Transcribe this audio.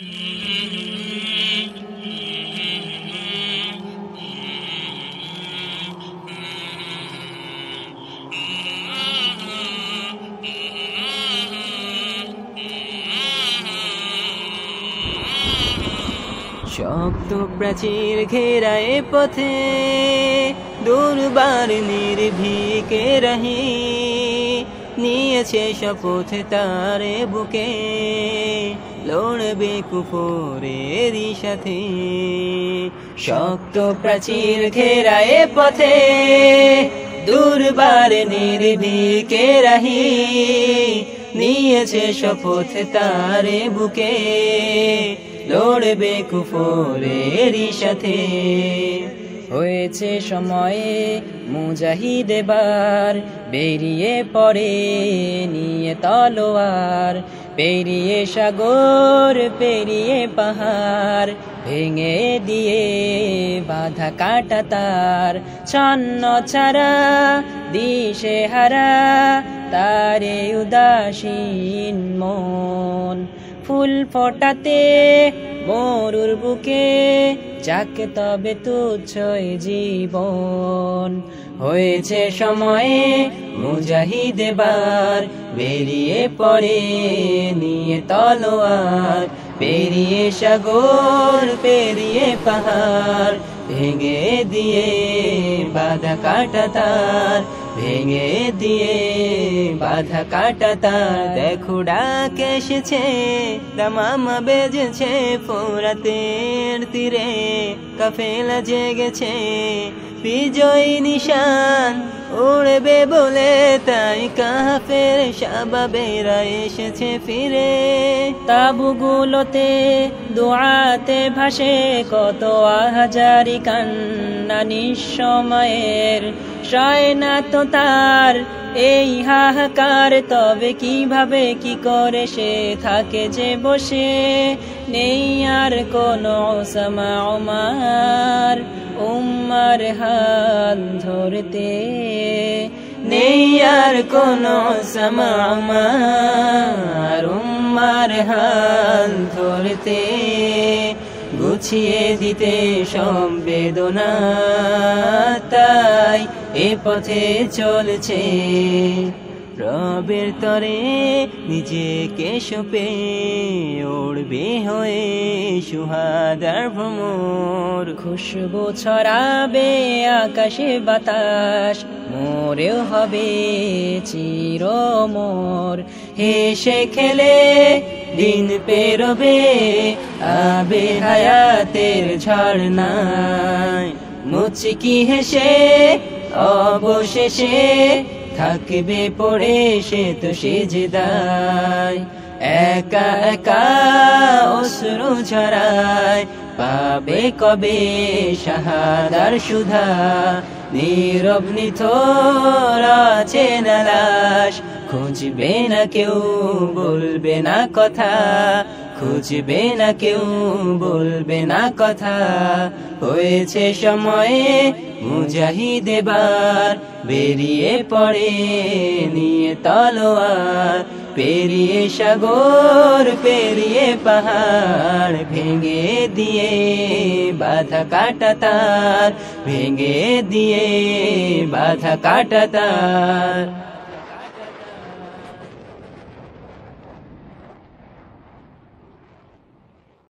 শক্ত প্রাচীর ঘেরায় পথে দুর্বার নির্ভীকে রহি নিয়েছে শপথ তারে বুকে। লড়বে কুফরেরই সাথে। শক্ত প্রাচীর ঘেরায় পথে, দুর্বার নির্ভীকে রহি। নিয়েছে শপথ তারে বুকে, লড়বে কুফরেরই সাথে। হয়েছে সময়ে মুজাহিদ এবার, বেরিয়ে পড়ে নিয়ে তলোয়ার। পেরিয়ে সাগর, পেরিয়ে পাহাড়, ভেঙে দিয়ে বাধা কাটা তার। ছন্ন ছাড়া, দিশে হারা, তারে উদাসীন মন। ফুল ফোটাতে মরুর বুকে যাকে তবে তুচ্ছ জীবন। হয়েছে সময়ে মুজাহিদেবার বেরিয়ে পড়ে, নিয়ে তলোয়ার, পেরিয়ে সাগর, পেরিয়ে পাহাড়। ভেঙে দিয়ে বাধা কাটাতার ভেঙে দিয়ে বাধা কাটাতার দেখো ডাক এসেছে, দামামা বেজেছে ফোরাতের তীরে, কাফেলা জেগেছে বিজয়ী নিশান, উড়বে বলে তাই কাফের সাবাবেরা এসেছে ফিরে। তাবুগুলোতে দোয়াতে ভাসে কত হাজারি কান্না নিঃসময়ের। না তো তার এই হাহাকার, তবে কীভাবে কি করে সে থাকে যে বসে? নেই আর কোনো সমার উম্মার হাল ধরতে। নেই আর কোনো উম্মার হাল ধরতে গুছিয়ে দিতে সব বেদনা তাই এ পথে চলছে। রবের তরে নিজেকে সপে উড়বে হয়ে সুহাদার ভ্রমর। খুশবু ছড়াবে আকাশে বাতাস মোরেও হবে চির মোর হেসে খেলে দিন পেরোবে, আবে হায়াতের ঝর্ণায় মুচকি হেসে অবশেষে থাকবে পড়ে সে তো সেজদায়। একা একা অশ্রু ঝরায় পাবে কবে শাহাদার সুধা? নীরব নিথর আছে নালাশ খুঁজবে না কেউ, বলবে না কথা। খুঁজবে না কেউ, বলবে না কথা। হয়েছে সময়ে মুজাহিদ এবার, বেরিয়ে পড়ে নিয়ে তলোয়ার। পেরিয়ে সাগর, পেরিয়ে পাহাড়, ভেঙে দিয়ে বাধা কাটাতার ভেঙে দিয়ে বাধা কাটা তার।